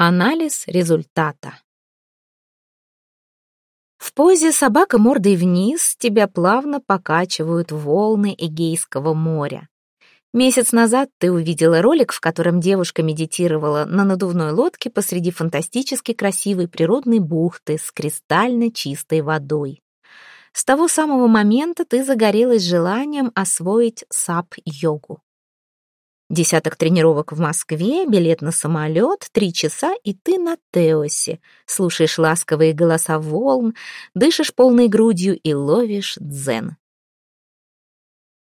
Анализ результата. В позе собака мордой вниз тебя плавно покачивают волны Эгейского моря. Месяц назад ты увидела ролик, в котором девушка медитировала на надувной лодке посреди фантастически красивой природной бухты с кристально чистой водой. С того самого момента ты загорелась желанием освоить сап-йогу. Десяток тренировок в Москве, билет на самолет, три часа, и ты на Теосе. Слушаешь ласковые голоса волн, дышишь полной грудью и ловишь дзен.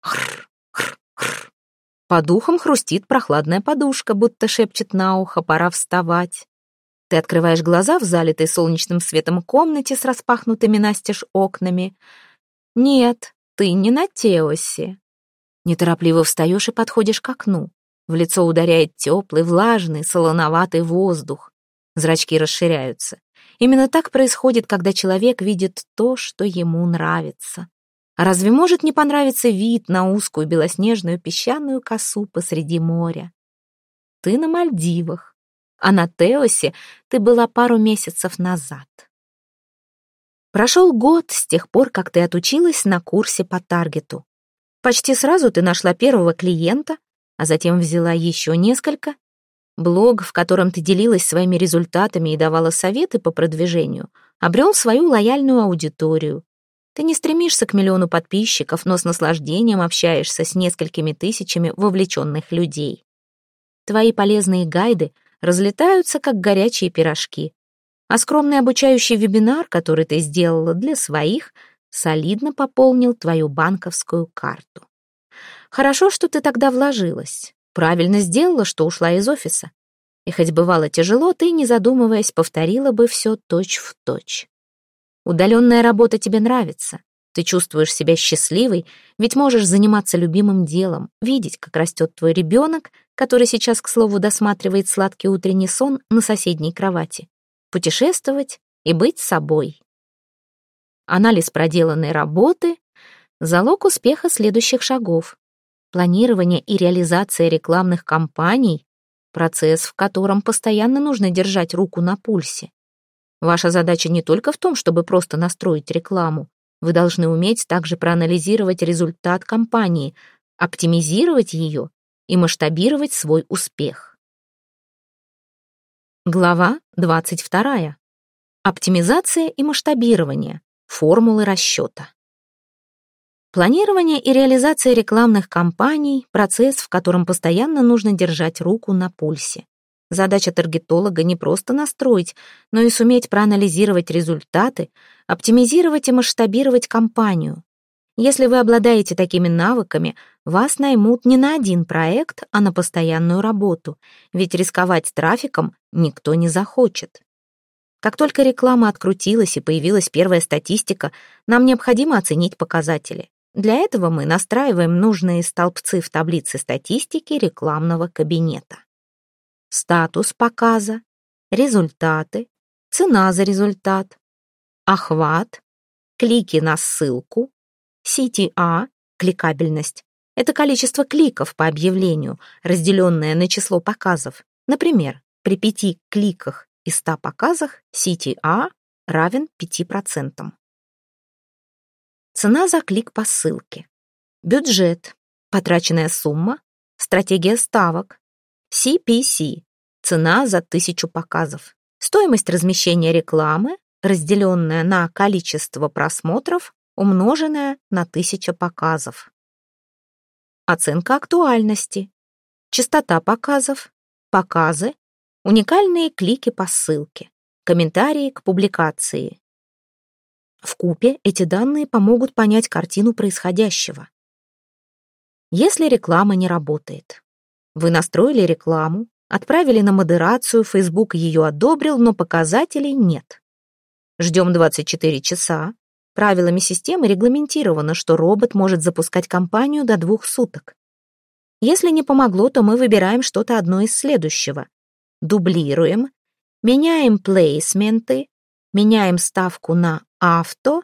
Хр, хр, хр. По духам хрустит прохладная подушка, будто шепчет на ухо, пора вставать. Ты открываешь глаза в залитой солнечным светом комнате с распахнутыми настежь окнами. Нет, ты не на Теосе. Неторопливо встаешь и подходишь к окну. В лицо ударяет теплый, влажный, солоноватый воздух. Зрачки расширяются. Именно так происходит, когда человек видит то, что ему нравится. А разве может не понравиться вид на узкую белоснежную песчаную косу посреди моря? Ты на Мальдивах, а на Теосе ты была пару месяцев назад. Прошел год с тех пор, как ты отучилась на курсе по таргету. Почти сразу ты нашла первого клиента, а затем взяла еще несколько. Блог, в котором ты делилась своими результатами и давала советы по продвижению, обрел свою лояльную аудиторию. Ты не стремишься к миллиону подписчиков, но с наслаждением общаешься с несколькими тысячами вовлеченных людей. Твои полезные гайды разлетаются, как горячие пирожки. А скромный обучающий вебинар, который ты сделала для своих, солидно пополнил твою банковскую карту. Хорошо, что ты тогда вложилась. Правильно сделала, что ушла из офиса. И хоть бывало тяжело, ты, не задумываясь, повторила бы все точь в точь. Удаленная работа тебе нравится. Ты чувствуешь себя счастливой, ведь можешь заниматься любимым делом, видеть, как растет твой ребенок, который сейчас, к слову, досматривает сладкий утренний сон на соседней кровати, путешествовать и быть собой. Анализ проделанной работы — залог успеха следующих шагов. Планирование и реализация рекламных кампаний — процесс, в котором постоянно нужно держать руку на пульсе. Ваша задача не только в том, чтобы просто настроить рекламу. Вы должны уметь также проанализировать результат кампании, оптимизировать ее и масштабировать свой успех. Глава 22. Оптимизация и масштабирование. Формулы расчета. Планирование и реализация рекламных кампаний – процесс, в котором постоянно нужно держать руку на пульсе. Задача таргетолога не просто настроить, но и суметь проанализировать результаты, оптимизировать и масштабировать кампанию. Если вы обладаете такими навыками, вас наймут не на один проект, а на постоянную работу, ведь рисковать трафиком никто не захочет. Как только реклама открутилась и появилась первая статистика, нам необходимо оценить показатели. Для этого мы настраиваем нужные столбцы в таблице статистики рекламного кабинета. Статус показа, результаты, цена за результат, охват, клики на ссылку, CTA, кликабельность. Это количество кликов по объявлению, разделенное на число показов. Например, при пяти кликах и 100 показах CTA равен 5%. Цена за клик по ссылке. Бюджет. Потраченная сумма. Стратегия ставок. CPC. Цена за тысячу показов. Стоимость размещения рекламы, разделенная на количество просмотров, умноженная на тысяча показов. Оценка актуальности. Частота показов. Показы. Уникальные клики по ссылке. Комментарии к публикации. В купе эти данные помогут понять картину происходящего. Если реклама не работает. Вы настроили рекламу, отправили на модерацию, Facebook ее одобрил, но показателей нет. Ждем 24 часа. Правилами системы регламентировано, что робот может запускать кампанию до двух суток. Если не помогло, то мы выбираем что-то одно из следующего. Дублируем, меняем плейсменты, меняем ставку на авто,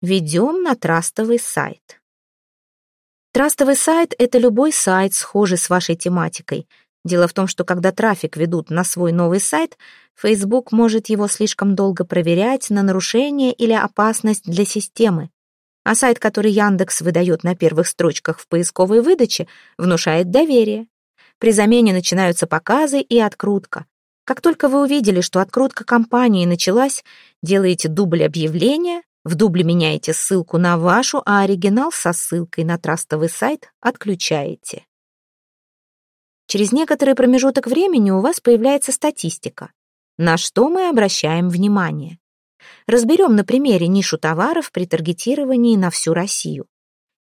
ведем на трастовый сайт. Трастовый сайт — это любой сайт, схожий с вашей тематикой. Дело в том, что когда трафик ведут на свой новый сайт, Facebook может его слишком долго проверять на нарушение или опасность для системы. А сайт, который Яндекс выдает на первых строчках в поисковой выдаче, внушает доверие. При замене начинаются показы и открутка. Как только вы увидели, что открутка компании началась, делаете дубль объявления, в дубле меняете ссылку на вашу, а оригинал со ссылкой на трастовый сайт отключаете. Через некоторый промежуток времени у вас появляется статистика, на что мы обращаем внимание. Разберем на примере нишу товаров при таргетировании на всю Россию.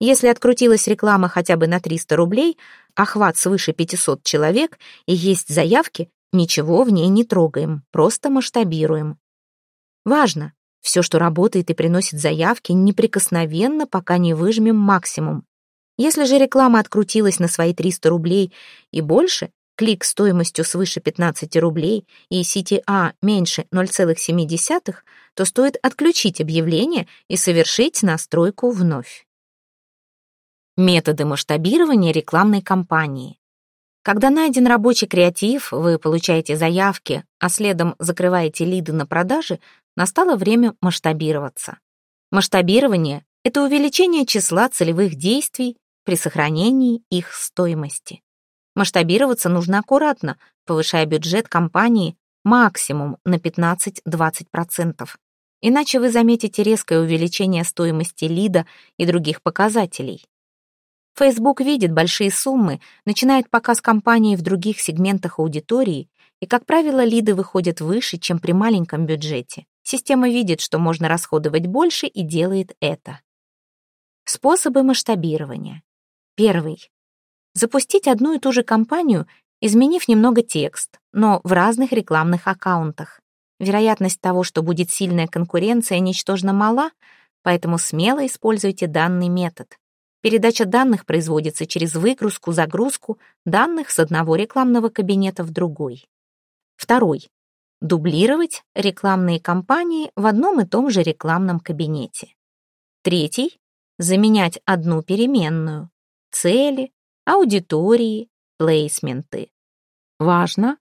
Если открутилась реклама хотя бы на 300 рублей, охват свыше 500 человек и есть заявки, ничего в ней не трогаем, просто масштабируем. Важно, все, что работает и приносит заявки, неприкосновенно, пока не выжмем максимум. Если же реклама открутилась на свои 300 рублей и больше, клик стоимостью свыше 15 рублей и CTA меньше 0,7, то стоит отключить объявление и совершить настройку вновь. Методы масштабирования рекламной кампании. Когда найден рабочий креатив, вы получаете заявки, а следом закрываете лиды на продажи, настало время масштабироваться. Масштабирование — это увеличение числа целевых действий при сохранении их стоимости. Масштабироваться нужно аккуратно, повышая бюджет компании максимум на 15-20%. Иначе вы заметите резкое увеличение стоимости лида и других показателей. Facebook видит большие суммы, начинает показ компании в других сегментах аудитории, и, как правило, лиды выходят выше, чем при маленьком бюджете. Система видит, что можно расходовать больше и делает это. Способы масштабирования. Первый. Запустить одну и ту же кампанию, изменив немного текст, но в разных рекламных аккаунтах. Вероятность того, что будет сильная конкуренция, ничтожно мала, поэтому смело используйте данный метод. Передача данных производится через выгрузку-загрузку данных с одного рекламного кабинета в другой. Второй. Дублировать рекламные кампании в одном и том же рекламном кабинете. Третий. Заменять одну переменную цели, аудитории, плейсменты. Важно!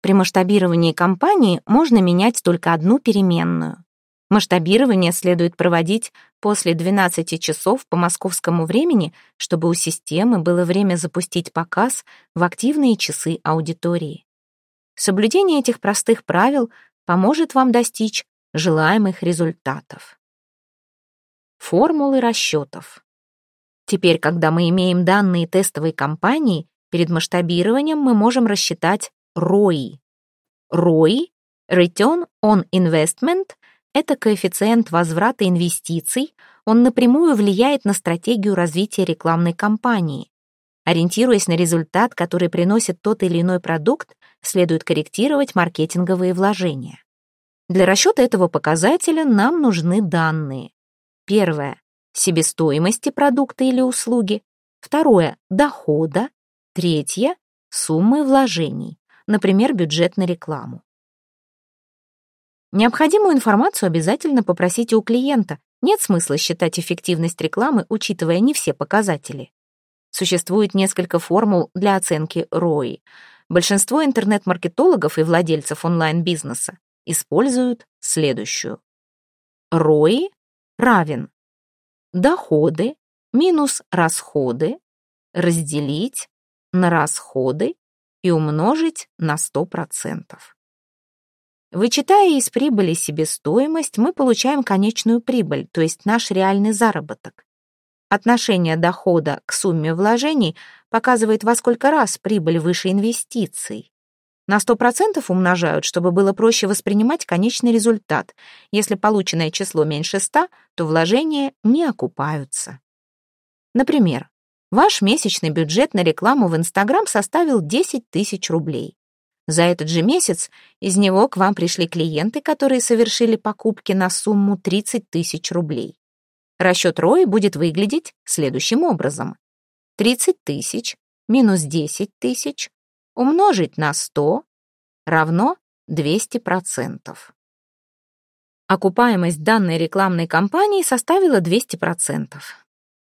При масштабировании компании можно менять только одну переменную. Масштабирование следует проводить после 12 часов по московскому времени, чтобы у системы было время запустить показ в активные часы аудитории. Соблюдение этих простых правил поможет вам достичь желаемых результатов. Формулы расчетов. Теперь, когда мы имеем данные тестовой кампании, перед масштабированием мы можем рассчитать ROI. ROI – Return on Investment – это коэффициент возврата инвестиций, он напрямую влияет на стратегию развития рекламной кампании. Ориентируясь на результат, который приносит тот или иной продукт, следует корректировать маркетинговые вложения. Для расчета этого показателя нам нужны данные. Первое себестоимости продукта или услуги, второе — дохода, третье — суммы вложений, например, бюджет на рекламу. Необходимую информацию обязательно попросите у клиента. Нет смысла считать эффективность рекламы, учитывая не все показатели. Существует несколько формул для оценки ROI. Большинство интернет-маркетологов и владельцев онлайн-бизнеса используют следующую. ROI равен доходы минус расходы разделить на расходы и умножить на 100%. Вычитая из прибыли себестоимость, мы получаем конечную прибыль, то есть наш реальный заработок. Отношение дохода к сумме вложений показывает, во сколько раз прибыль выше инвестиций. На 100% умножают, чтобы было проще воспринимать конечный результат. Если полученное число меньше 100, то вложения не окупаются. Например, ваш месячный бюджет на рекламу в Инстаграм составил 10 тысяч рублей. За этот же месяц из него к вам пришли клиенты, которые совершили покупки на сумму 30 тысяч рублей. Расчет ROI будет выглядеть следующим образом. 30 тысяч минус 10 тысяч умножить на 100 равно 200%. Окупаемость данной рекламной кампании составила 200%.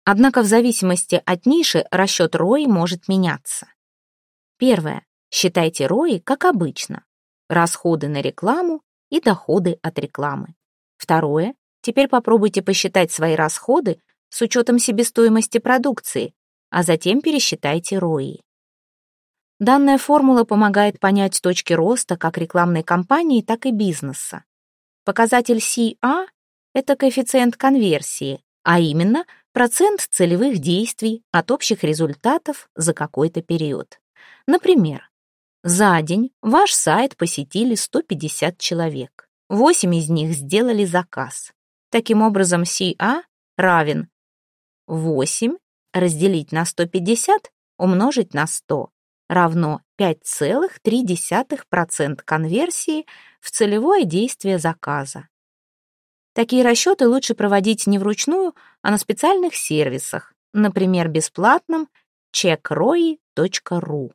Однако в зависимости от ниши расчет ROI может меняться. Первое. Считайте ROI как обычно. Расходы на рекламу и доходы от рекламы. Второе. Теперь попробуйте посчитать свои расходы с учетом себестоимости продукции, а затем пересчитайте ROI. Данная формула помогает понять точки роста как рекламной кампании, так и бизнеса. Показатель CA — это коэффициент конверсии, а именно процент целевых действий от общих результатов за какой-то период. Например, за день ваш сайт посетили 150 человек. 8 из них сделали заказ. Таким образом, CA равен 8 разделить на 150 умножить на 100 равно 5,3% конверсии в целевое действие заказа. Такие расчеты лучше проводить не вручную, а на специальных сервисах, например, бесплатном checkroi.ru.